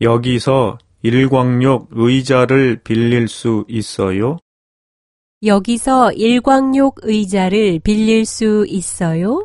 여기서 일광욕 의자를 빌릴 수 있어요? 여기서 일광욕 의자를 빌릴 수 있어요?